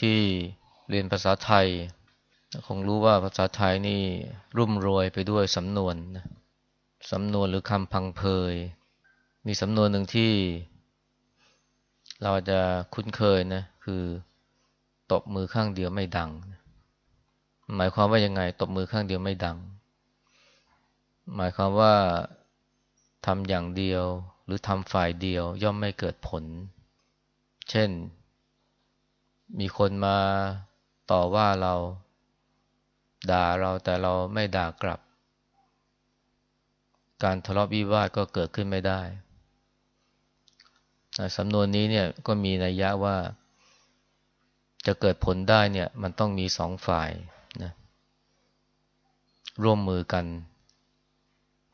ที่เรียนภาษาไทย คงรู้ว่าภาษาไทยนี่รุ่มรวยไปด้วยสำนวนนะสำนวนหรือคำพังเพย มีสำนวนหนึ่งที่ เราจะคุ้นเคยนะ คือตบมือข้างเดียวไม่ดัง หมายความว่ายังไง ตบมือข้างเดียวไม่ดัง หมายความว่าทำอย่างเดียวหรือทำฝ่ายเดียวย่อมไม่เกิดผล เช่น มีคนมาต่อว่าเรา ด่าเราแต่เราไม่ด่ากลับ การทะเลาะวิวาทก็เกิดขึ้นไม่ได้สำนวนนี้เนี่ยก็มีนัยยะว่า จะเกิดผลได้เนี่ยมันต้องมีสองฝ่ายนะร่วมมือกัน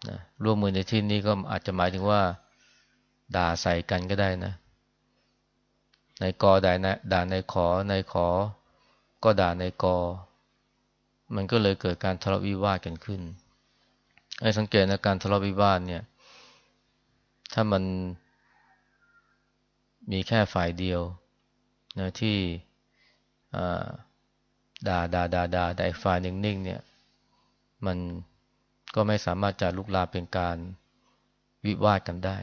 นะร่วมมือในที่นี้ก็อาจจะหมายถึงว่า ด่าใส่กันก็ได้นะในกอด่าในด่าในขอในขอ ก็ด่าในกอ มันก็เลยเกิดการทะเลาะวิวาทกันขึ้นให้สังเกตนะการทะเลาะวิวาทเนี่ย ถ้ามันมีแค่ฝ่ายเดียวนะที่ด่าด่าด่าด่าแต่ฝ่ายหนึ่งนิ่งเนี่ย มันก็ไม่สามารถจะลุกลามเป็นการวิวาทกันได้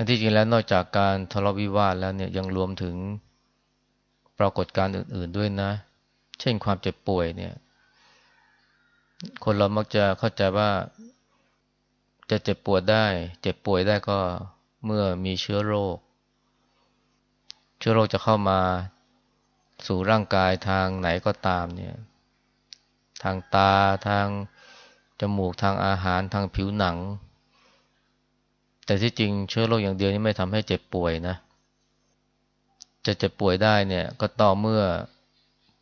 อันที่จริงแล้วนอกจากการทะเลาะวิวาทแล้วเนี่ยยังรวมถึงปรากฏการณ์อื่น ๆด้วยนะ เช่นความเจ็บป่วยเนี่ย คนเรามักจะเข้าใจว่าจะเจ็บปวดได้ เจ็บป่วยได้ก็เมื่อมีเชื้อโรค เชื้อโรคจะเข้ามาสู่ร่างกายทางไหนก็ตามเนี่ย ทางตาทางจมูกทางอาหารทางผิวหนัง แต่ที่จริงเชื้อโรคอย่างเดียวนี่ไม่ทำให้เจ็บป่วยนะ จะเจ็บป่วยได้เนี่ยก็ต่อเมื่อ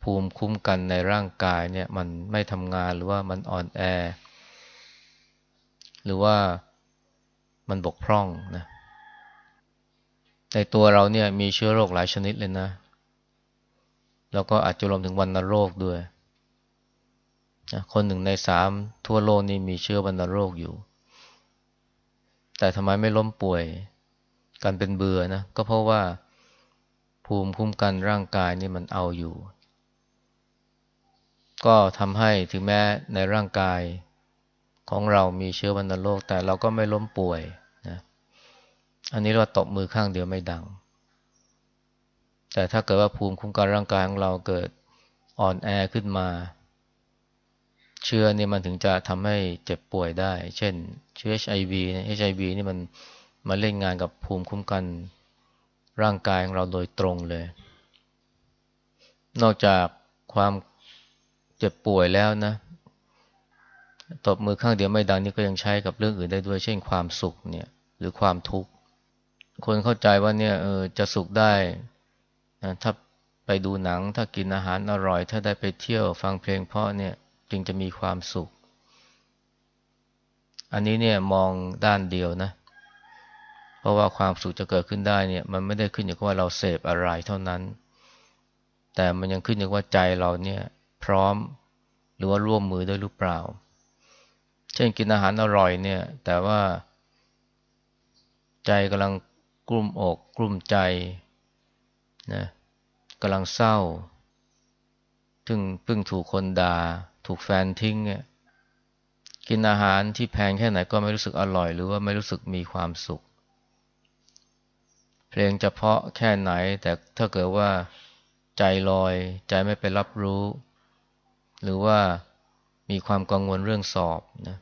ภูมิคุ้มกันในร่างกายเนี่ยมันไม่ทำงานหรือว่ามันอ่อนแอ หรือว่ามันบกพร่องนะในตัวเราเนี่ยมีเชื้อโรคหลายชนิดเลยนะ แล้วก็อาจจะรวมถึงวันโรคด้วยคนหนึ่งในสามทั่วโลกนี่มีเชื้อวัณโรคอยู่ แต่ทำไมไม่ล้มป่วยกันเป็นเบื่อนะ ก็เพราะว่าภูมิคุ้มกันร่างกายนี่มันเอาอยู่ ก็ทำให้ถึงแม้ในร่างกายของเรามีเชื้อวัณโรคแต่เราก็ไม่ล้มป่วยนะอันนี้เราตบมือข้างเดียวไม่ดัง แต่ถ้าเกิดว่าภูมิคุ้มกันร่างกายของเราเกิดอ่อนแอขึ้นมา เชื้อเนี่ยมันถึงจะทำให้เจ็บป่วยได้ เช่น เชื้อ HIV เนี่ย HIV นี่มันมาเล่นงานกับภูมิคุ้มกัน ร่างกายของเราโดยตรงเลย นอกจากความเจ็บป่วยแล้วนะตบมือข้างเดียวไม่ดังนี่ก็ยังใช้กับเรื่องอื่นได้ด้วย เช่นความสุขเนี่ย หรือความทุกข์คนเข้าใจว่าเนี่ยเออจะสุขได้นะถ้าไปดูหนัง ถ้ากินอาหารอร่อย ถ้าได้ไปเที่ยวฟังเพลงเพราะเนี่ย จึงจะมีความสุข อันนี้เนี่ยมองด้านเดียวนะ เพราะว่าความสุขจะเกิดขึ้นได้เนี่ย มันไม่ได้ขึ้นอยู่กับว่าเราเสพอะไรเท่านั้น แต่มันยังขึ้นอยู่กับว่าใจเราเนี่ยพร้อมหรือว่าร่วมมือด้วยหรือเปล่า เช่นกินอาหารอร่อยเนี่ย แต่ว่าใจกำลังกลุ้มอกกลุ้มใจนะกำลังเศร้า ถึงเพิ่งถูกคนด่า ถูกแฟนทิ้งเนี่ยกินอาหารที่แพงแค่ไหนก็ไม่รู้สึกอร่อย หรือว่าไม่รู้สึกมีความสุข เพลงจะเพาะแค่ไหน แต่ถ้าเกิดว่าใจลอย ใจไม่ไปรับรู้ หรือว่ามีความกังวลเรื่องสอบนะ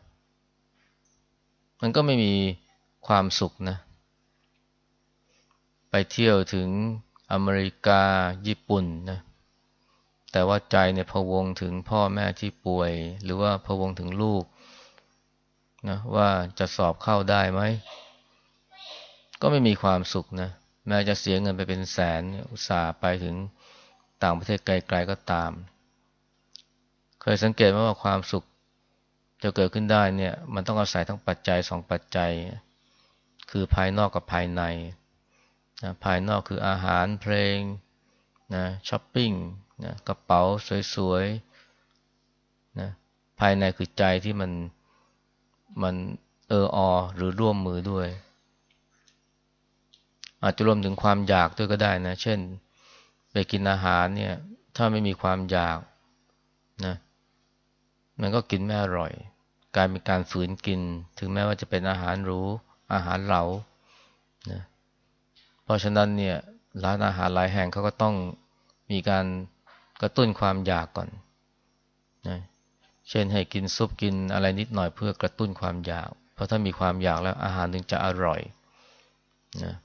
มันก็ไม่มีความสุขนะ ไปเที่ยวถึงอเมริกาญี่ปุ่นนะ แต่ว่าใจเนี่ยพวงถึงพ่อแม่ที่ป่วย หรือว่าพวงถึงลูกนะว่าจะสอบเข้าได้ไหม ก็ไม่มีความสุขนะแม้จะเสียเงินไปเป็นแสนอุตส่าห์ไปถึงต่างประเทศไกลๆก็ตาม เคยสังเกตไหมว่าความสุขจะเกิดขึ้นได้เนี่ย มันต้องอาศัยทั้งปัจจัยสองปัจจัย คือภายนอกกับภายในนะภายนอกคืออาหารเพลงนะช้อปปิ้ง นะกระเป๋าสวยๆนะภายในคือใจที่มันมันเอออ หรือร่วมมือด้วย อาจจะรวมถึงความอยากด้วยก็ได้นะ เช่น ไปกินอาหารเนี่ย ถ้าไม่มีความอยากนะมันก็กินไม่อร่อยกลายเป็นการฝืนกิน ถึงแม้ว่าจะเป็นอาหารหรูอาหารเหลานะเพราะฉะนั้นเนี่ยร้านอาหารหลายแห่งเขาก็ต้องมีการ กระตุ้นความอยากก่อนนะเช่นให้กินซุปกินอะไรนิดหน่อยเพื่อกระตุ้นความอยาก เพราะถ้ามีความอยากแล้วอาหารถึงจะอร่อยนะ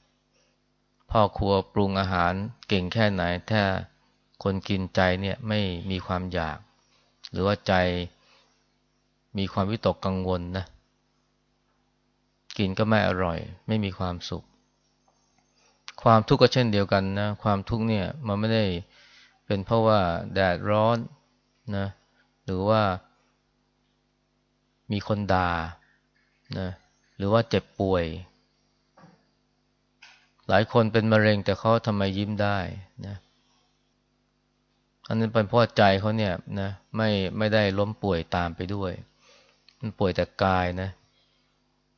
พ่อครัวปรุงอาหารเก่งแค่ไหน ถ้าคนกินใจเนี่ยไม่มีความอยาก หรือว่าใจมีความวิตกกังวลนะกินก็ไม่อร่อย ไม่มีความสุข ความทุกข์ก็เช่นเดียวกันนะ ความทุกข์เนี่ยมันไม่ได้ เป็นเพราะว่าแดดร้อนนะหรือว่ามีคนด่านะหรือว่าเจ็บป่วย หลายคนเป็นมะเร็งแต่เขาทำไมยิ้มได้นะอันนั้นเป็นเพราะใจเขาเนี่ยนะไม่ไม่ได้ล้มป่วยตามไปด้วย มันป่วยแต่กายนะ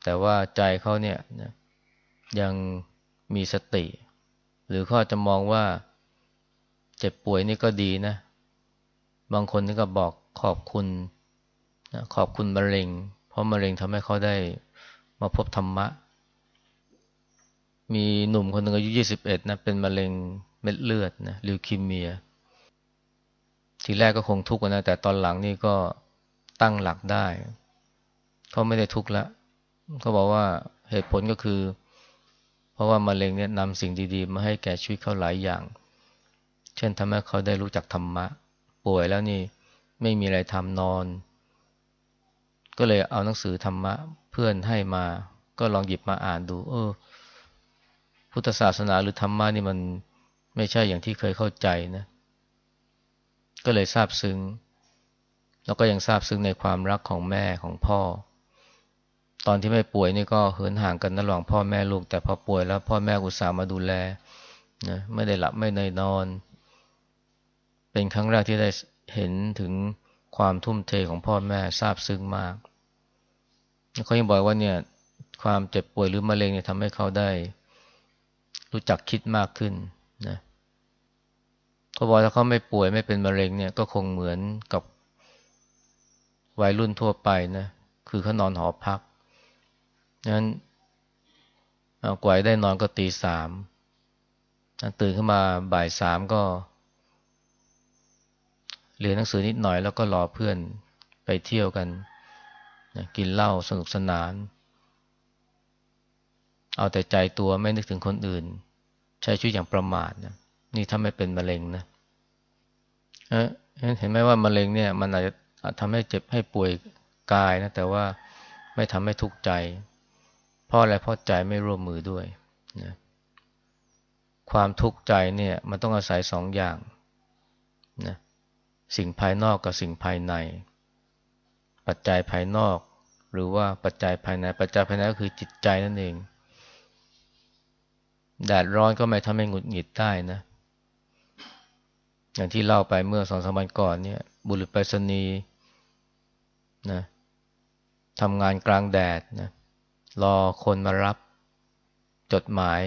แต่ว่าใจเขาเนี่ยนะยังมีสติ หรือเขาจะมองว่า เจ็บป่วยนี่ก็ดีนะ บางคนนี่ก็บอกขอบคุณนะขอบคุณมะเร็ง เพราะมะเร็งทำให้เขาได้มาพบธรรมะ มีหนุ่มคนหนึ่งอายุยี่สิบเอ็ดนะเป็นมะเร็งเม็ดเลือดนะลิวคิมเมีย ทีแรกก็คงทุกข์นะแต่ตอนหลังนี่ก็ตั้งหลักได้ เขาไม่ได้ทุกข์ละเขาบอกว่าเหตุผลก็คือ เพราะว่ามะเร็งเนี่ยนำสิ่งดี ๆ มาให้แก่ชีวิตเขาหลายอย่าง เช่นทำให้เขาได้รู้จักธรรมะ ป่วยแล้วนี่ไม่มีอะไรทำนอน ก็เลยเอาหนังสือธรรมะเพื่อนให้มา ก็ลองหยิบมาอ่านดู เออ พุทธศาสนาหรือธรรมะนี่มันไม่ใช่อย่างที่เคยเข้าใจนะ ก็เลยซาบซึ้ง แล้วก็ยังซาบซึ้งในความรักของแม่ของพ่อ ตอนที่ไม่ป่วยนี่ก็เหินห่างกันระหว่างพ่อแม่ลูก แต่พอป่วยแล้วพ่อแม่อุตส่าห์มาดูแลนะไม่ได้หลับไม่ได้นอน เป็นครั้งแรกที่ได้เห็นถึงความทุ่มเทของพ่อแม่ซาบซึ้งมากเขายังบอกว่าเนี่ยความเจ็บป่วยหรือมะเร็งเนี่ยทำให้เขาได้ รู้จักคิดมากขึ้นนะเขาบอกถ้าเขาไม่ป่วยไม่เป็นมะเร็งเนี่ยก็คงเหมือนกับวัยรุ่นทั่วไปนะคือเขานอนหอพักนั้นกว่าได้นอนก็ตีสามตื่นขึ้นมาบ่ายสามก็ เรียนหนังสือนิดหน่อยแล้วก็รอเพื่อนไปเที่ยวกันนะกินเหล้าสนุกสนาน เอาแต่ใจตัวไม่นึกถึงคนอื่น ใช้ชีวิตอย่างประมาทนะนี่ถ้าไม่เป็นมะเร็งนะเห็นไหมว่ามะเร็งเนี่ย มันอาจจะทำให้เจ็บให้ป่วยกายนะ แต่ว่าไม่ทำให้ทุกข์ใจ เพราะอะไรเพราะใจไม่ร่วมมือด้วยนะความทุกข์ใจเนี่ย มันต้องอาศัยสองอย่างนะ สิ่งภายนอกกับสิ่งภายใน ปัจจัยภายนอก หรือว่าปัจจัยภายใน ปัจจัยภายในก็คือจิตใจนั่นเอง แดดร้อนก็ไม่ทำให้หงุดหงิดได้นะ อย่างที่เล่าไปเมื่อสองสามวันก่อนเนี่ย บุรุษไปรษณีย์นะทำงานกลางแดดนะรอคนมารับ จดหมาย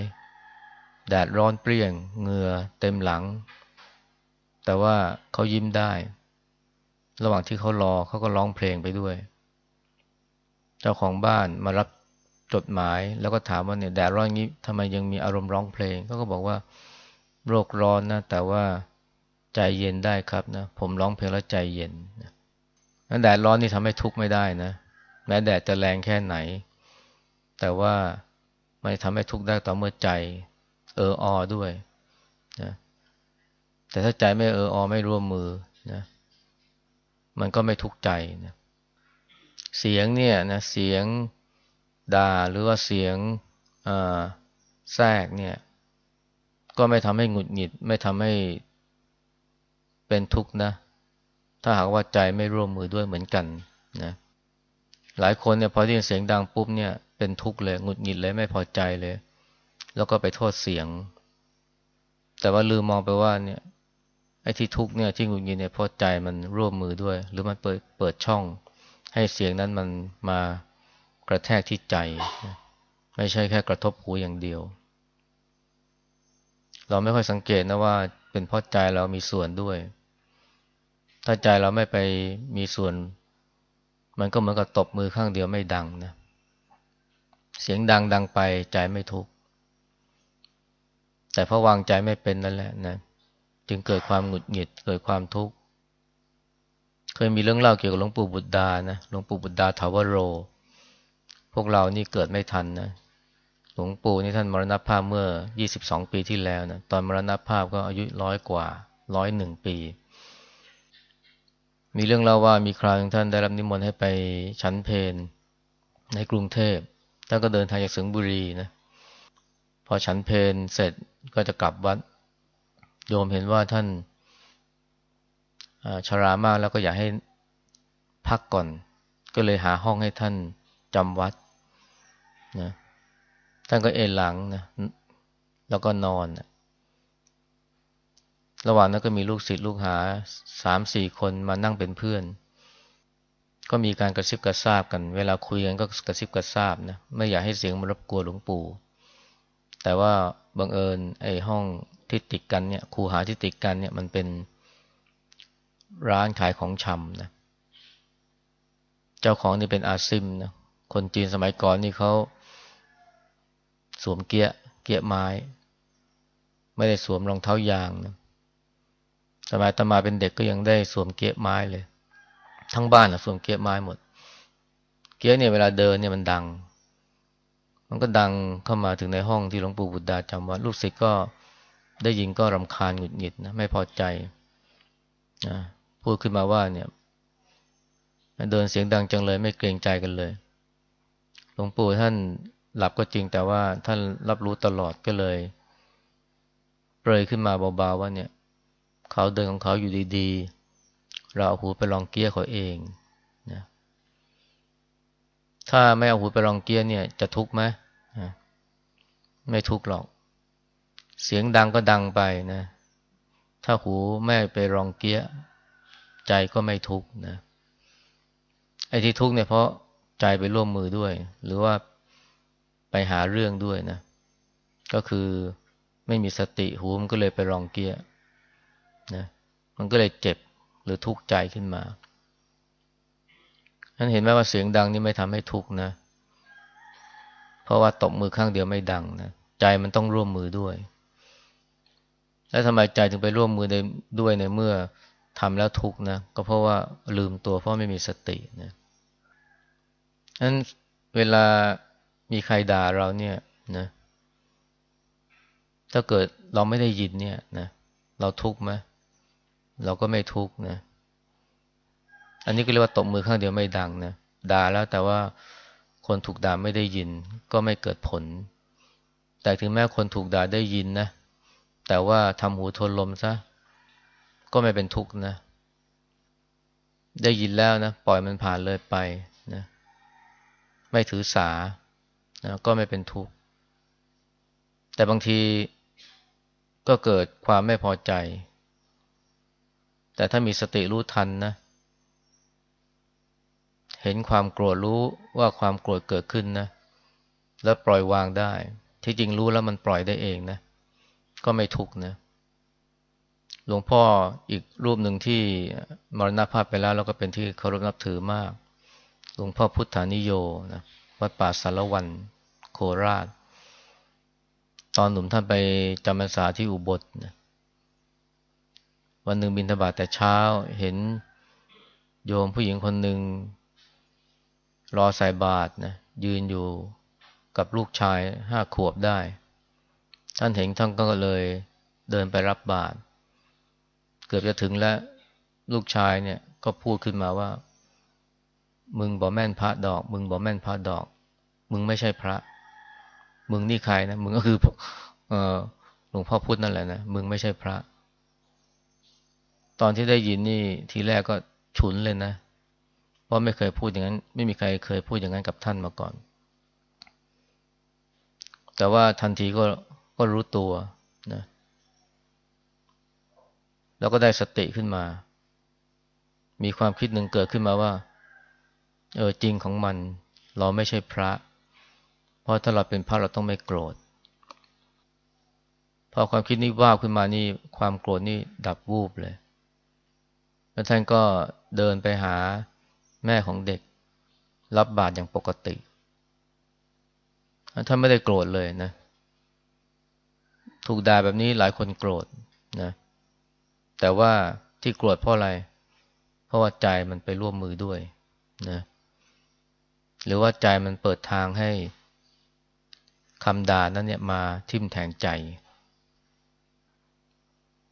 แดดร้อนเปรี้ยงเหงื่อเต็มหลัง แต่ว่าเขายิ้มได้ ระหว่างที่เขารอเขาก็ร้องเพลงไปด้วย เจ้าของบ้านมารับจดหมายแล้วก็ถามว่าเนี่ยแดดร้อนงี้ทำไมยังมีอารมณ์ร้องเพลงเขาก็บอกว่าโรคร้อนนะแต่ว่าใจเย็นได้ครับนะผมร้องเพลงแล้วใจเย็นนะแดดร้อนนี่ทำให้ทุกข์ไม่ได้นะ แม้แดดจะแรงแค่ไหน แต่ว่ามันทำให้ทุกข์ได้ต่อเมื่อใจ เออออด้วย แต่ถ้าใจไม่เอออไม่ร่วมมือนะมันก็ไม่ทุกข์ใจนะเสียงเนี่ยนะเสียงด่าหรือว่าเสียงแทรกเนี่ย ก็ไม่ทำให้หงุดหงิด ไม่ทำให้เป็นทุกข์นะ ถ้าหากว่าใจไม่ร่วมมือด้วยเหมือนกันนะหลายคนเนี่ยพอได้ยินเสียงดังปุ๊บเนี่ยเป็นทุกข์เลยหงุดหงิดเลยไม่พอใจเลย แล้วก็ไปโทษเสียง แต่ว่าลืมมองไปว่าเนี่ย ไอ้ที่ทุกเนี่ยที่หงุดหงิดเนี่ยเพราะใจมันร่วมมือด้วย หรือมันเปิดเปิดช่อง ให้เสียงนั้นมันมากระแทกที่ใจ ไม่ใช่แค่กระทบหูอย่างเดียว เราไม่ค่อยสังเกตนะว่า เป็นเพราะใจเรามีส่วนด้วย ถ้าใจเราไม่ไปมีส่วน มันก็เหมือนกับตบมือข้างเดียวไม่ดังนะเสียงดังดังไปใจไม่ทุกข์แต่เพราะวางใจไม่เป็นนั่นแหละนะ จึงเกิดความหงุดหงิดเกิดความทุกข์เคยมีเรื่องเล่าเกี่ยวกับหลวงปู่บุตรดานะหลวงปู่บุตรดาทาวโร พวกเรานี่เกิดไม่ทันนะหลวงปู่นี่ท่านมรณภาพเมื่อ 22 ปีที่แล้วนะตอนมรณภาพก็อายุร้อยกว่าร้อยหนึ่งปี มีเรื่องเล่าว่ามีคราวท่านได้รับนิมนต์ให้ไปชั้นเพนในกรุงเทพท่านก็เดินทางจากสิงห์บุรีนะพอฉันเพนเสร็จก็จะกลับวัด โยมเห็นว่าท่านชรามากแล้วก็อยากให้พักก่อน ก็เลยหาห้องให้ท่านจำวัดนะท่านก็เอนหลังนะแล้วก็นอนนะระหว่างนั้นก็มีลูกศิษย์ลูกหาสามสี่คนมานั่งเป็นเพื่อน ก็มีการกระซิบกระซาบกัน เวลาคุยกันก็กระซิบกระซาบนะไม่อยากให้เสียงมันรบกวนหลวงปู่ แต่ว่าบังเอิญไอ้ห้อง ที่ติดกันเนี่ยคูหาที่ติดกันเนี่ยมันเป็นร้านขายของชำนะเจ้าของนี่เป็นอาซิมนะคนจีนสมัยก่อนนี่เขาสวมเกียร์เกียร์ไม้ ไม่ได้สวมรองเท้ายางนะสมัยตมาเป็นเด็กก็ยังได้สวมเกียร์ไม้เลย ทั้งบ้านนะสวมเกียร์ไม้หมด เกียร์เนี่ยเวลาเดินเนี่ยมันดัง มันก็ดังเข้ามาถึงในห้องที่หลวงปู่บุตรดาจำวัดลูกศิษย์ก็ ได้ยินก็รำคาญหงุดหงิดนะไม่พอใจนะพูดขึ้นมาว่าเนี่ย เดินเสียงดังจังเลย ไม่เกรงใจกันเลยหลวงปู่ท่านหลับก็จริงแต่ว่าท่านรับรู้ตลอดก็เลย เปรยขึ้นมาเบาๆว่าเนี่ย เขาเดินของเขาอยู่ดีๆ เราเอาหูไปลองเกี้ยเขาเองนะถ้าไม่เอาหูไปลองเกี้ยเนี่ย จะทุกข์ไหมไม่ทุกข์หรอก เสียงดังก็ดังไปนะ ถ้าหูไม่ไปลองเกี้ย ใจก็ไม่ทุกข์นะ ไอ้ที่ทุกข์เนี่ยเพราะใจไปร่วมมือด้วย หรือว่าไปหาเรื่องด้วยนะ ก็คือไม่มีสติหูมันก็เลยไปรองเกียนะ มันก็เลยเจ็บหรือทุกข์ใจขึ้นมาฉันเห็นไหมว่าเสียงดังนี่ไม่ทำให้ทุกข์นะ เพราะว่าตบมือข้างเดียวไม่ดังนะ ใจมันต้องร่วมมือด้วย แล้วทำไมใจถึงไปร่วมมือในด้วยในเมื่อทำแล้วทุกนะ ก็เพราะว่าลืมตัวเพราะไม่มีสตินะนั้นเวลามีใครด่าเราเนี่ยนะ ถ้าเกิดเราไม่ได้ยินเนี่ยนะ เราทุกข์ไหมเราก็ไม่ทุกข์นะ อันนี้ก็เรียกว่าตบมือข้างเดียวไม่ดังนะ ด่าแล้วแต่ว่าคนถูกด่าไม่ได้ยิน ก็ไม่เกิดผล แต่ถึงแม้คนถูกด่าได้ยินนะ แต่ว่าทำหูทนลมซะ ก็ไม่เป็นทุกข์นะ ได้ยินแล้วนะ ปล่อยมันผ่านเลยไปนะ ไม่ถือสานะก็ไม่เป็นทุกข์ แต่บางทีก็เกิดความไม่พอใจ แต่ถ้ามีสติรู้ทันนะ เห็นความโกรธรู้ว่าความโกรธเกิดขึ้นนะ แล้วปล่อยวางได้ ที่จริงรู้แล้วมันปล่อยได้เองนะ ก็ไม่ทุกนะหลวงพ่ออีกรูปหนึ่งที่มรณภาพไปแล้วแล้วก็เป็นที่เคารพนับถือมาก หลวงพ่อพุทธานิโยนะวัดป่าสารวันโคราช ตอนหนุ่มท่านไปจำพรรษาที่อุบลนะวันหนึ่งบินทบาทแต่เช้าเห็นโยมผู้หญิงคนหนึ่งรอใส่บาตรนะยืนอยู่กับลูกชายห้าขวบได้ ท่านเห็นท่านก็เลยเดินไปรับบาตรเกือบจะถึงแล้วลูกชายเนี่ยก็พูดขึ้นมาว่า มึงบอกแม่นพระดอก มึงบอกแม่นพระดอก มึงไม่ใช่พระ มึงนี่ใครนะมึงก็คือเออหลวงพ่อพูดนั่นแหละนะมึงไม่ใช่พระ ตอนที่ได้ยินนี่ทีแรกก็ฉุนเลยนะเพราะไม่เคยพูดอย่างนั้น ไม่มีใครเคยพูดอย่างนั้นกับท่านมาก่อน แต่ว่าทันทีก็ ก็รู้ตัวนะแล้วก็ได้สติขึ้นมา มีความคิดหนึ่งเกิดขึ้นมาว่า เออจริงของมัน เราไม่ใช่พระ เพราะถ้าเราเป็นพระเราต้องไม่โกรธ พอพอความคิดนี้ว่าขึ้นมานี่ความโกรธนี่ดับวูบเลย แล้วท่านก็เดินไปหาแม่ของเด็ก รับบาตรอย่างปกติ ท่านไม่ได้โกรธเลยนะ ถูกด่าแบบนี้หลายคนโกรธนะ แต่ว่าที่โกรธเพราะอะไร เพราะว่าใจมันไปร่วมมือด้วยนะ หรือว่าใจมันเปิดทางให้คำด่านั้นเนี่ยมาทิ่มแทงใจ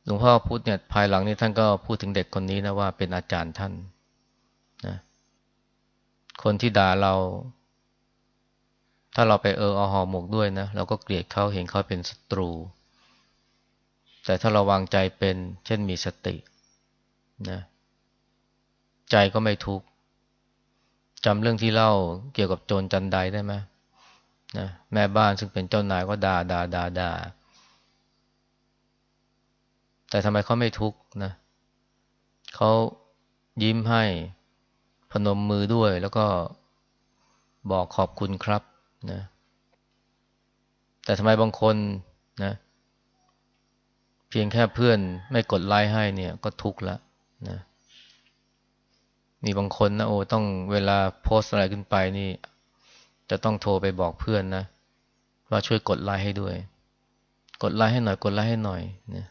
หลวงพ่อพุธเนี่ยภายหลังนี้ท่านก็พูดถึงเด็กคนนี้นะว่าเป็นอาจารย์ท่านนะคนที่ด่าเรา ถ้าเราไปเอออหอหมกด้วยนะ เราก็เกลียดเขาเห็นเขาเป็นศัตรู แต่ถ้าเราวางใจเป็น เช่นมีสตินะใจก็ไม่ทุกข์จำเรื่องที่เล่าเกี่ยวกับโจรจันไดได้ไหมนะแม่บ้านซึ่งเป็นเจ้านายก็ด่าด่าด่าด่าแต่ทำไมเขาไม่ทุกข์นะเขายิ้มให้พนมมือด้วย แล้วก็บอกขอบคุณครับนะแต่ทำไมบางคนนะเพียงแค่เพื่อนไม่กดไลค์ให้เนี่ยก็ทุกข์ละนะมีบางคนนะโอ้ต้องเวลาโพสอะไรขึ้นไปนี่ จะต้องโทรไปบอกเพื่อนนะ ว่าช่วยกดไลค์ให้ด้วย กดไลค์ให้หน่อย กดไลค์ให้หน่อยนะ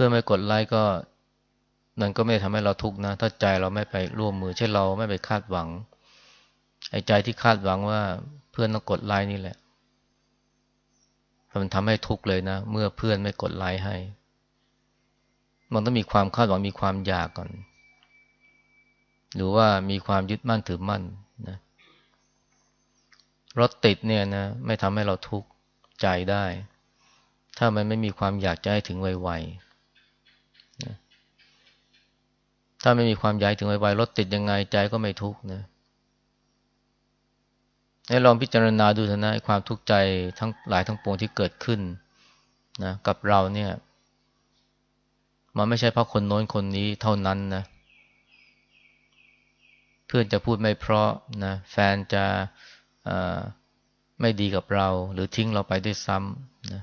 พื่อไม่กดไลค์ก็นั่นก็ไม่ทำให้เราทุกข์นะ ถ้าใจเราไม่ไปร่วมมือเช่นเราไม่ไปคาดหวังไอ้ใจที่คาดหวังว่าเพื่อนต้องกดไลค์นี่แหละ มันทำให้ทุกข์เลยนะ เมื่อเพื่อนไม่กดไลค์ให้ มันต้องมีความคาดหวังมีความอยากก่อน หรือว่ามีความยึดมั่นถือมั่นนะรถติดเนี่ยนะไม่ทำให้เราทุกข์ใจได้ ถ้ามันไม่มีความอยากจะให้ถึงไวๆถ้าไม่มีความอยายถึงไวๆรถติดยังไงใจก็ไม่ทุกข์นะ ให้ลองพิจารณาดูเถอะนะความทุกข์ใจทั้งหลายทั้งปวงที่เกิดขึ้นนะกับเราเนี่ยมันไม่ใช่เพราะคนโน้นคนนี้เท่านั้นนะเพื่อนจะพูดไม่เพราะนะแฟนจะไม่ดีกับเรา หรือทิ้งเราไปด้วยซ้ำนะ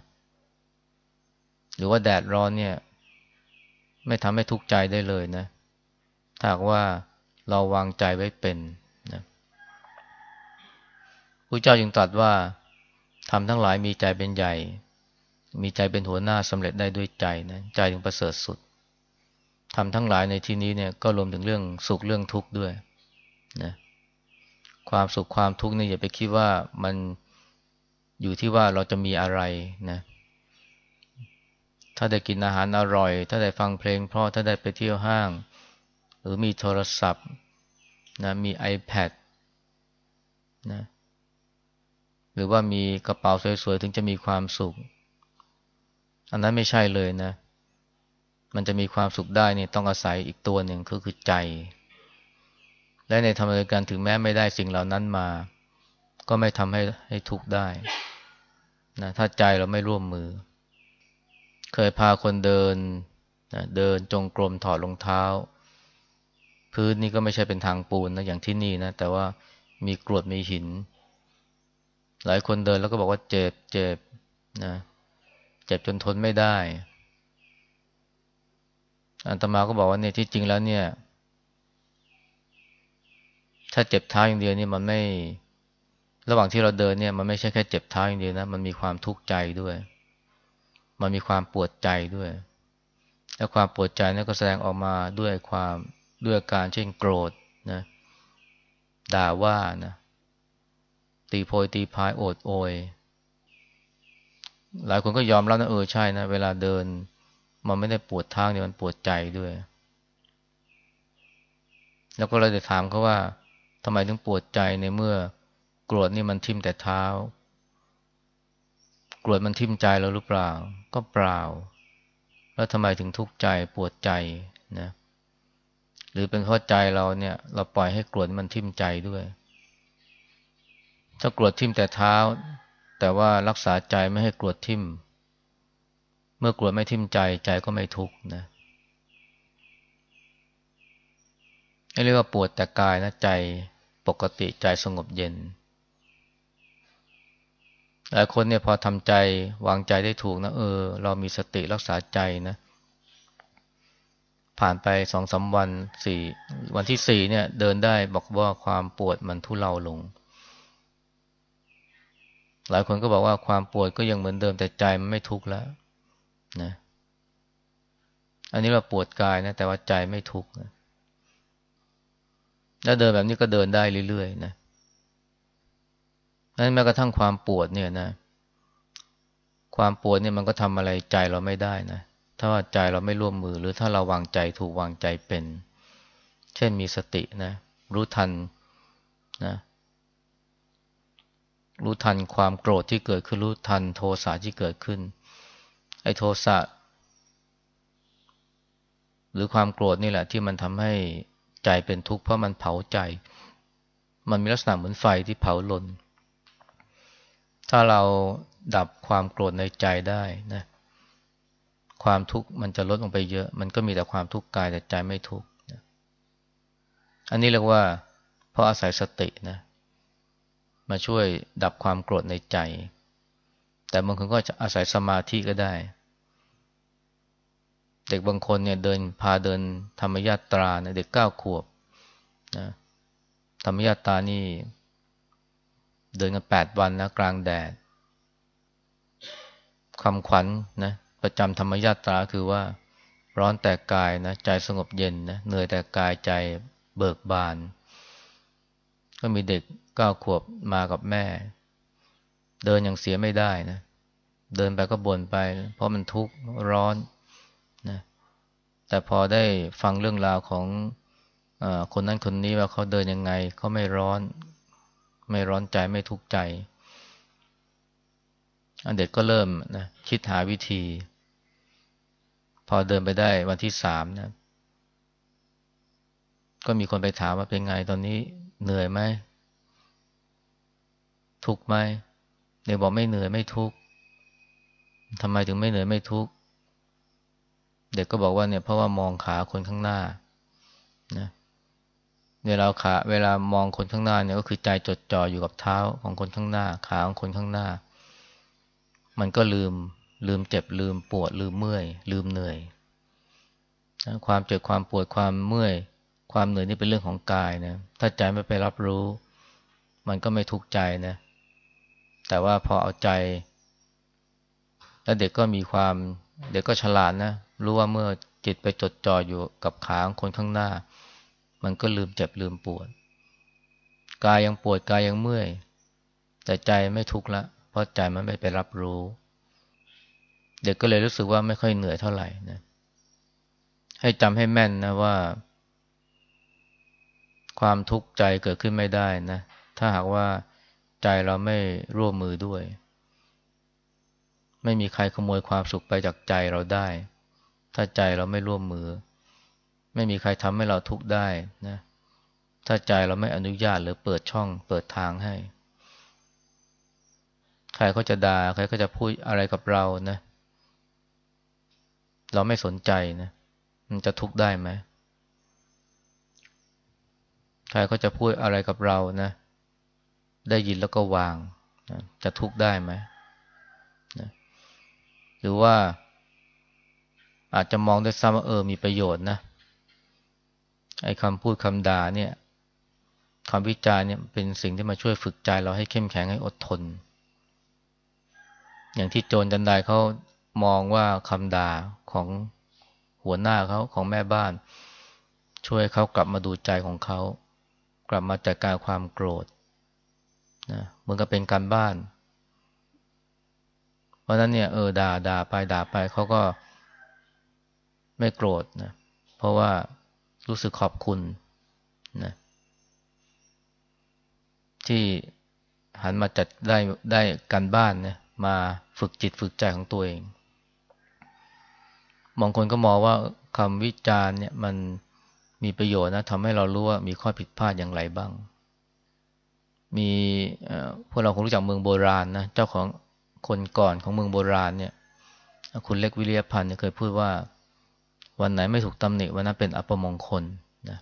หรือว่าแดดร้อนเนี่ย ไม่ทำให้ทุกข์ใจได้เลยนะถ้าว่าเราวางใจไว้เป็น พระเจ้าจึงตรัสว่าทำทั้งหลายมีใจเป็นใหญ่ มีใจเป็นหัวหน้าสำเร็จได้ด้วยใจนะใจถึงประเสริฐสุดทำทั้งหลายในที่นี้เนี่ยก็รวมถึงเรื่องสุขเรื่องทุกข์ด้วยนะความสุขความทุกข์นี่อย่าไปคิดว่ามันอยู่ที่ว่าเราจะมีอะไรนะถ้าได้กินอาหารอร่อย ถ้าได้ฟังเพลง เพราะถ้าได้ไปเที่ยวห้าง หรือมีโทรศัพท์นะมี iPad นะ หรือว่ามีกระเป๋าสวยๆถึงจะมีความสุข อันนั้นไม่ใช่เลยนะ มันจะมีความสุขได้เนี่ยต้องอาศัยอีกตัวหนึ่งก็คือใจ และในธรรมการถึงแม้ไม่ได้สิ่งเหล่านั้นมา ก็ไม่ทำให้ให้ทุกข์ได้นะถ้าใจเราไม่ร่วมมือ เคยพาคนเดินเดินจงกรมถอดรองเท้า พื้นนี่ก็ไม่ใช่เป็นทางปูนนะอย่างที่นี่นะแต่ว่ามีกรวดมีหิน หลายคนเดินแล้วก็บอกว่าเจ็บเจ็บนะ เจ็บจนทนไม่ได้อันตมาก็บอกว่าเนี่ยที่จริงแล้วเนี่ย ถ้าเจ็บเท้าอย่างเดียวนี่มันไม่ ระหว่างที่เราเดินเนี่ย มันไม่ใช่แค่เจ็บเท้าอย่างเดียวนะมันมีความทุกข์ใจด้วย มันมีความปวดใจด้วย และความปวดใจนั้นก็แสดงออกมาด้วยความด้วยการเช่นโกรธนะ ด่าว่านะ ตีโพยตีพายโอดโอย หลายคนก็ยอมรับนะเออใช่นะ เวลาเดิน มันไม่ได้ปวดทางเนี่ยมันปวดใจด้วย แล้วก็เราจะถามเขาว่าทำไมถึงปวดใจในเมื่อโกรธนี่มันทิ่มแต่เท้ากรวดมันทิ่มใจเราหรือเปล่า ก็เปล่า แล้วทำไมถึงทุกข์ใจปวดใจนะ หรือเป็นเพราะใจเราเนี่ย เราปล่อยให้กรวดมันทิ่มใจด้วย ถ้ากรวดทิ่มแต่เท้า แต่ว่ารักษาใจไม่ให้กรวดทิ่ม เมื่อกรวดไม่ทิ่มใจใจก็ไม่ทุกข์นะเรียกว่าปวดแต่กายนะใจปกติใจสงบเย็นหลายคนเนี่ยพอทำใจวางใจได้ถูกนะเออ เรามีสติรักษาใจนะ ผ่านไปสองสาวันสี่วันที่สี่เนี่ย เดินได้บอกว่าความปวดมันทุเลาลง หลายคนก็บอกว่าความปวดก็ยังเหมือนเดิมแต่ใจมันไม่ทุกข์แล้วนะอันนี้เราปวดกายนะ แต่ว่าใจไม่ทุกข์นะแล้วเดินแบบนี้ก็เดินได้เรื่อยๆนะนั้นแม้กระทั่งความปวดเนี่ยนะ ความปวดเนี่ยมันก็ทำอะไรใจเราไม่ได้นะ ถ้าว่าใจเราไม่ร่วมมือ หรือถ้าเราวางใจถูกวางใจเป็น เช่นมีสตินะ รู้ทันนะ รู้ทันความโกรธที่เกิดขึ้นรู้ทันโทสะที่เกิดขึ้น ไอ้โทสะหรือความโกรธนี่แหละที่มันทำให้ใจเป็นทุกข์เพราะมันเผาใจ มันมีลักษณะเหมือนไฟที่เผาลน ถ้าเราดับความโกรธในใจได้นะ ความทุกข์มันจะลดลงไปเยอะ มันก็มีแต่ความทุกข์กายแต่ใจไม่ทุกข์อันนี้เรียกว่าเพราะอาศัยสตินะ มาช่วยดับความโกรธในใจ แต่บางคนก็จะอาศัยสมาธิก็ได้ เด็กบางคนเนี่ยเดินพาเดินธรรมยาตรานะเด็กเก้าขวบนะธรรมยาตรานี่ เดินกันแปดวันนะกลางแดดคำขวัญนนะประจำธรรมยาตราคือว่าร้อนแต่กายนะใจสงบเย็นนะเหนื่อยแต่กายใจเบิกบาน ก็มีเด็ก เก้าขวบมากับแม่ เดินอย่างเสียไม่ได้นะเดินไปก็บ่นไป เพราะมันทุกข์ร้อนนะแต่พอได้ฟังเรื่องราวของอคนนั้นคนนี้ว่าเขาเดินยังไงเขาไม่ร้อน ไม่ร้อนใจไม่ทุกข์ใจเด็กก็เริ่มนะคิดหาวิธี พอเดินไปได้วันที่สามนะก็มีคนไปถามว่าเป็นไงตอนนี้เหนื่อยไหม ทุกข์ไหมเด็กบอกไม่เหนื่อยไม่ทุกข์ทำไมถึงไม่เหนื่อยไม่ทุกข์เด็กก็บอกว่าเนี่ยเพราะว่ามองขาคนข้างหน้านะเวลาขาเวลามองคนข้างหน้าเนี่ยก็คือใจจดจ่ออยู่กับเท้าของคนข้างหน้า ขาของคนข้างหน้า มันก็ลืมลืมเจ็บลืมปวดลืมเมื่อย ลืมเหนื่อยนะความเจ็บความปวดความเมื่อย ความเหนื่อยนี่เป็นเรื่องของกายนะถ้าใจไม่ไปรับรู้ มันก็ไม่ทุกข์ใจนะ แต่ว่าพอเอาใจ แล้วเด็กก็มีความ เด็กก็ฉลาดนะ รู้ว่าเมื่อจิตไปจดจ่ออยู่กับขาของคนข้างหน้า มันก็ลืมเจ็บลืมปวด กายยังปวดกายยังเมื่อย แต่ใจไม่ทุกข์ละ เพราะใจมันไม่ไปรับรู้ เด็กก็เลยรู้สึกว่าไม่ค่อยเหนื่อยเท่าไหร่นะให้จำให้แม่นนะว่า ความทุกข์ใจเกิดขึ้นไม่ได้นะ ถ้าหากว่า ใจเราไม่ร่วมมือด้วย ไม่มีใครขโมยความสุขไปจากใจเราได้ ถ้าใจเราไม่ร่วมมือ ไม่มีใครทำให้เราทุกข์ได้นะ ถ้าใจเราไม่อนุญาตหรือเปิดช่องเปิดทางให้ ใครเขาจะด่าใครก็จะพูดอะไรกับเรานะ เราไม่สนใจนะ มันจะทุกข์ได้ไหมใครเขาจะพูดอะไรกับเรานะ ได้ยินแล้วก็วางนะจะทุกข์ได้ไหมนะหรือว่าอาจจะมองได้ซ้ำว่าเออมีประโยชน์นะไอ้คำพูดคำด่าเนี่ยคำวิจารณ์เนี่ยเป็นสิ่งที่มาช่วยฝึกใจเราให้เข้มแข็งให้อดทน อย่างที่โจรจันไดเขามองว่าคำด่าของหัวหน้าเขาของแม่บ้าน ช่วยเขากลับมาดูใจของเขา กลับมาจัดการความโกรธ นะเหมือนกับเป็นการบ้าน เพราะนั้นเนี่ยเออด่าด่าไปด่าไปเขาก็ไม่โกรธนะเพราะว่ารู้สึกขอบคุณนะที่หันมาจัดได้ได้กันบ้านนะมาฝึกจิตฝึกใจของตัวเองบางคนก็มองว่าคำวิจารณ์เนี่ยมันมีประโยชน์นะทำให้เรารู้ว่ามีข้อผิดพลาดอย่างไรบ้าง มีพวกเราคงรู้จักเมืองโบราณนะเจ้าของคนก่อนของเมืองโบราณเนี่ย คุณเล็กวิริยพันธ์เคยพูดว่า วันไหนไม่ถูกตำหนิวันนั้นเป็นอัปมงคลนะ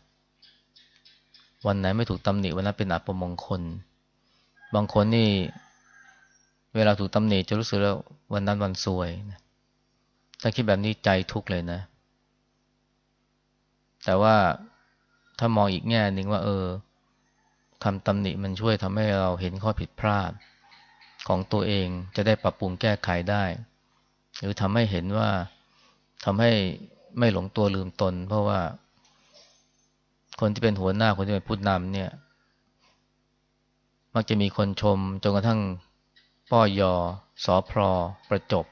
วันไหนไม่ถูกตำหนิวันนั้นเป็นอัปมงคล บางคนนี่ เวลาถูกตำหนิจะรู้สึกว่าวันนั้นวันซวยนะถ้าคิดแบบนี้ใจทุกข์เลยนะ แต่ว่าถ้ามองอีกแง่หนึ่งว่า เออ คำตำหนิมันช่วยทำให้เราเห็นข้อผิดพลาด ของตัวเองจะได้ปรับปรุงแก้ไขได้ หรือทำให้เห็นว่าทำให้ไม่หลงตัวลืมตน เพราะว่า คนที่เป็นหัวหน้าคนที่เป็นผู้นำเนี่ย มักจะมีคนชมจนกระทั่งป้อยอสอพรประจบ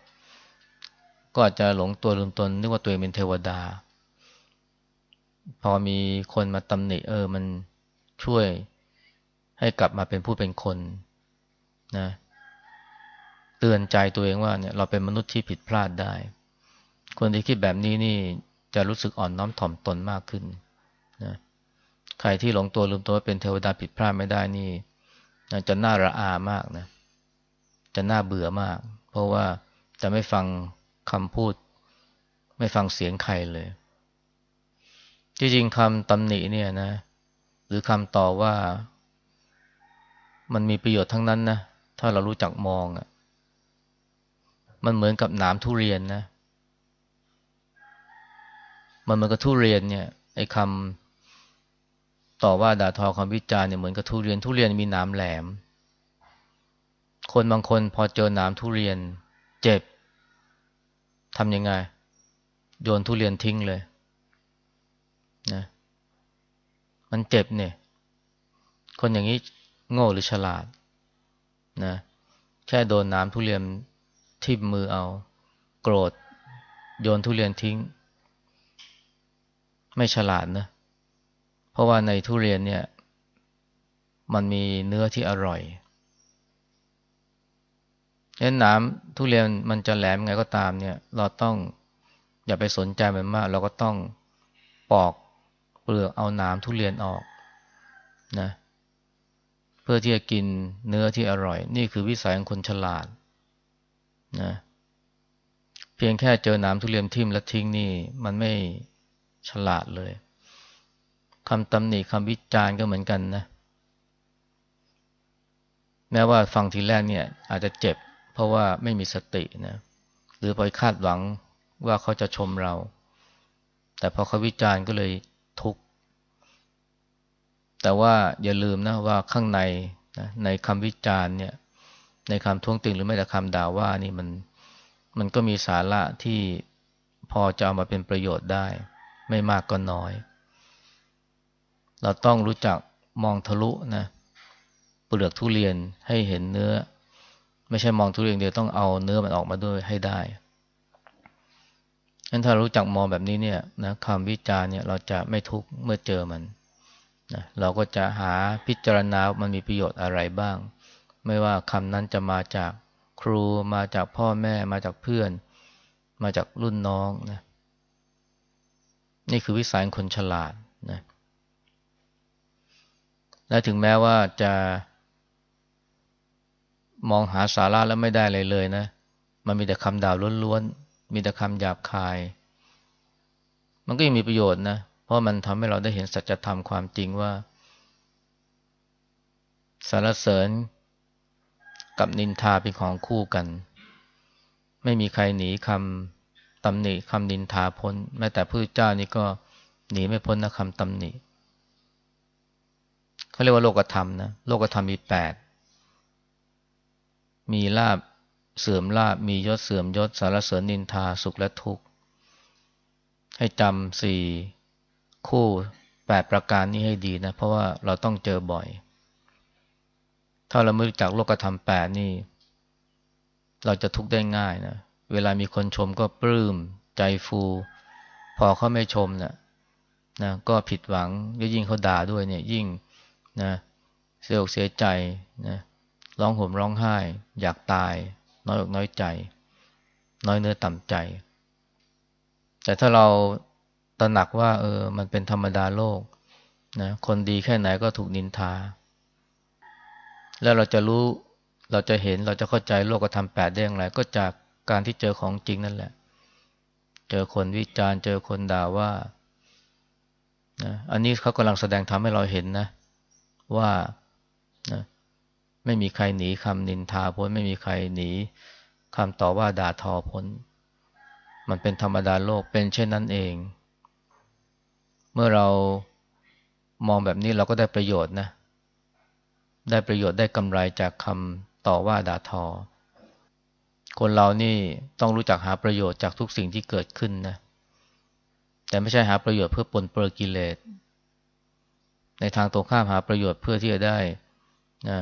ก็อาจจะหลงตัวลืมตนนึกว่าตัวเองเป็นเทวดา พอมีคนมาตำหนิเออมันช่วย ให้กลับมาเป็นผู้เป็นคนนะเตือนใจตัวเองว่าเนี่ยเราเป็นมนุษย์ที่ผิดพลาดได้ คนที่คิดแบบนี้นี่จะรู้สึกอ่อนน้อมถ่อมตนมากขึ้นนะใครที่หลงตัวลืมตัวเป็นเทวดาผิดพลาดไม่ได้นี่จะน่าระอามากนะจะน่าเบื่อมาก เพราะว่าจะไม่ฟังคำพูด ไม่ฟังเสียงใครเลย จริงๆคำตำหนิเนี่ยนะ หรือคำต่อว่า มันมีประโยชน์ทั้งนั้นนะ ถ้าเรารู้จักมองอะ มันเหมือนกับหนามทุเรียนนะ มันเหมือนกับทุเรียนเนี่ย ไอ้คำต่อว่าด่าทอคำวิจารณ์เนี่ยเหมือนกับทุเรียน ทุเรียนมีหนามแหลม คนบางคนพอเจอหนามทุเรียน เจ็บทำยังไง โยนทุเรียนทิ้งเลยนะ มันเจ็บเนี่ย คนอย่างนี้ โง่หรือฉลาดนะแค่โดนน้ำทุเรียนทิ่มมือเอา โกรธ โยนทุเรียนทิ้ง ไม่ฉลาดนะ เพราะว่าในทุเรียนเนี่ย มันมีเนื้อที่อร่อยเน้นน้ำทุเรียนมันจะแหลมไงก็ตามเนี่ย เราต้องอย่าไปสนใจมันมาก เราก็ต้องปอกเปลือกเอาน้ำทุเรียนออกนะเเพื่อที่จะกินเนื้อที่อร่อย นี่คือวิสัยของคนฉลาดนะเพียงแค่เจอน้ำทุเรียนทิ่มแล้วทิ้งนี่ มันไม่ฉลาดเลยคำตำหนิคำวิจารณ์ก็เหมือนกันนะแม้ว่าฟังทีแรกเนี่ย อาจจะเจ็บ เพราะว่าไม่มีสตินะหรือไปคาดหวังว่าเขาจะชมเรา แต่พอเขาวิจารณ์ก็เลย แต่ว่าอย่าลืมนะว่าข้างในนะในคำวิจารณ์เนี่ยในคำท้วงติงหรือไม่แต่คำด่าว่านี่มันมันก็มีสาระที่พอจะเอามาเป็นประโยชน์ได้ ไม่มากก็น้อย เราต้องรู้จักมองทะลุนะเปลือกทุเรียนให้เห็นเนื้อ ไม่ใช่มองทุเรียนเดียวต้องเอาเนื้อมันออกมาด้วยให้ได้งั้นถ้ารู้จักมองแบบนี้เนี่ยนะคำวิจารณ์เนี่ยเราจะไม่ทุกข์เมื่อเจอมัน นะเราก็จะหาพิจารณามันมีประโยชน์อะไรบ้าง ไม่ว่าคำนั้นจะมาจากครูมาจากพ่อแม่มาจากเพื่อน มาจากรุ่นน้องนะนี่คือวิสัยคนฉลาดนะและถึงแม้ว่าจะมองหาสาระแล้วไม่ได้เลยเลยนะ มันมีแต่คำด่าล้วนๆ มีแต่คำหยาบคาย มันก็ยังมีประโยชน์นะ ราะมันทำให้เราได้เห็นสัจธรรมความจริงว่าสารเสริญกับนินทาเป็นของคู่กัน ไม่มีใครหนีคำตำหนิคำนินทาพ้น แม้แต่พระเจ้านี่ก็หนีไม่พ้นนะคำตำหนิเขาเรียกว่าโลกธรรมนะโลกธรรมมีแปดมีลาบเสื่อมลาบมียศเสื่อมยศสารเสริญนินทาสุขและทุกข์ ให้จำสี่ คู่แปดประการนี้ให้ดีนะ เพราะว่าเราต้องเจอบ่อย ถ้าเราไม่รู้จักโลกธรรมแปดนี่ เราจะทุกข์ได้ง่ายนะ เวลามีคนชมก็ปลื้มใจฟู พอเขาไม่ชมนะนะก็ผิดหวังยิ่งเขาด่าด้วยเนี่ย ยิ่งนะเสียอกเสียใจนะร้องห่มร้องไห้ อยากตาย น้อยอกน้อยใจ น้อยเนื้อต่ำใจ แต่ถ้าเรา ตระหนักว่าเออ มันเป็นธรรมดาโลกนะคนดีแค่ไหนก็ถูกนินทา แล้วเราจะรู้เราจะเห็นเราจะเข้าใจโลกธรรมแปดได้อย่างไร ก็จากการที่เจอของจริงนั่นแหละ เจอคนวิจารณ์ เจอคนด่าว่านะอันนี้เขากำลังแสดงทำให้เราเห็นนะ ว่านะไม่มีใครหนีคำนินทาพ้น ไม่มีใครหนีคำต่อว่าด่าทอพ้น มันเป็นธรรมดาโลกเป็นเช่นนั้นเอง เมื่อเรามองแบบนี้เราก็ได้ประโยชน์นะ ได้ประโยชน์ได้กำไรจากคำต่อว่าด่าทอ คนเรานี่ต้องรู้จักหาประโยชน์จากทุกสิ่งที่เกิดขึ้นนะ แต่ไม่ใช่หาประโยชน์เพื่อปนเปื้อกิเลส ในทางตรงข้ามหาประโยชน์เพื่อที่จะได้นะ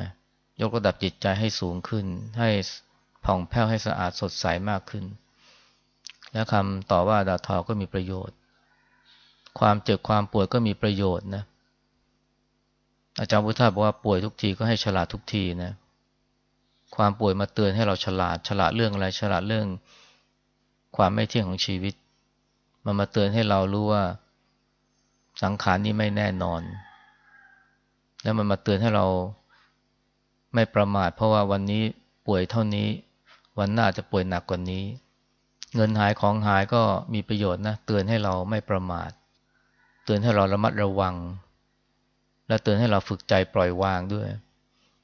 ยกระดับจิตใจให้สูงขึ้น ให้ผ่องแผ้วให้สะอาดสดใสมากขึ้น และคำต่อว่าด่าทอก็มีประโยชน์ ความเจ็บความป่วยก็มีประโยชน์นะอาจารย์พุทธาบอกว่าป่วยทุกทีก็ให้ฉลาดทุกทีนะความป่วยมาเตือนให้เราฉลาด ฉลาดเรื่องอะไร ฉลาดเรื่อง ความไม่เที่ยงของชีวิต มันมาเตือนให้เรารู้ว่า สังขารนี้ไม่แน่นอน แล้วมันมาเตือนให้เราไม่ประมาท เพราะว่าวันนี้ป่วยเท่านี้ วันหน้าจะป่วยหนักกว่านี้ เงินหายของหายก็มีประโยชน์นะเตือนให้เราไม่ประมาท ตือนให้เราระมัดระวัง และเตือนให้เราฝึกใจปล่อยวางด้วย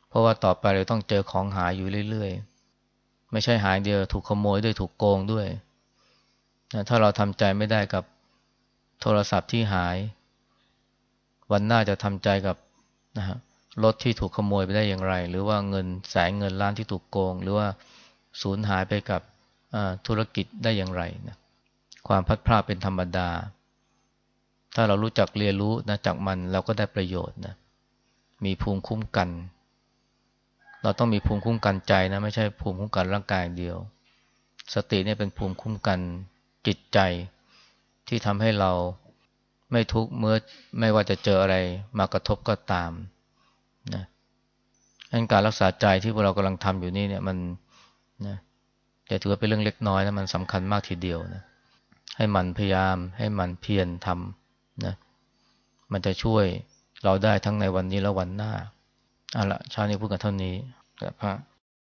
เพราะว่าต่อไปเราต้องเจอของหายอยู่เรื่อยๆ ไม่ใช่หายเดียวถูกขโมยด้วยถูกโกงด้วย ถ้าเราทำใจไม่ได้กับโทรศัพท์ที่หาย วันหน้าจะทำใจกับนะฮะรถที่ถูกขโมยไปได้อย่างไร หรือว่าเงินแสนเงินล้านที่ถูกโกง หรือว่าสูญหายไปกับธุรกิจได้อย่างไรนะความพัดพลาดเป็นธรรมดา ถ้าเรารู้จักเรียนรู้นะจากมันเราก็ได้ประโยชน์นะ มีภูมิคุ้มกัน เราต้องมีภูมิคุ้มกันใจนะ ไม่ใช่ภูมิคุ้มกันร่างกายเดียว สติเนี่ยเป็นภูมิคุ้มกันจิตใจ ที่ทำให้เราไม่ทุกข์เมื่อไม่ว่าจะเจออะไรมากระทบก็ตามนะการรักษาใจที่พวกเรากำลังทำอยู่นี่เนี่ยมันนะจะถือว่าเป็นเรื่องเล็กน้อยนะมันสำคัญมากทีเดียวนะให้มันพยายามให้มันเพียรทำ นะมันจะช่วยเราได้ทั้งในวันนี้และวันหน้าเอาละชานี้พูดกันเท่านี้แต่พระ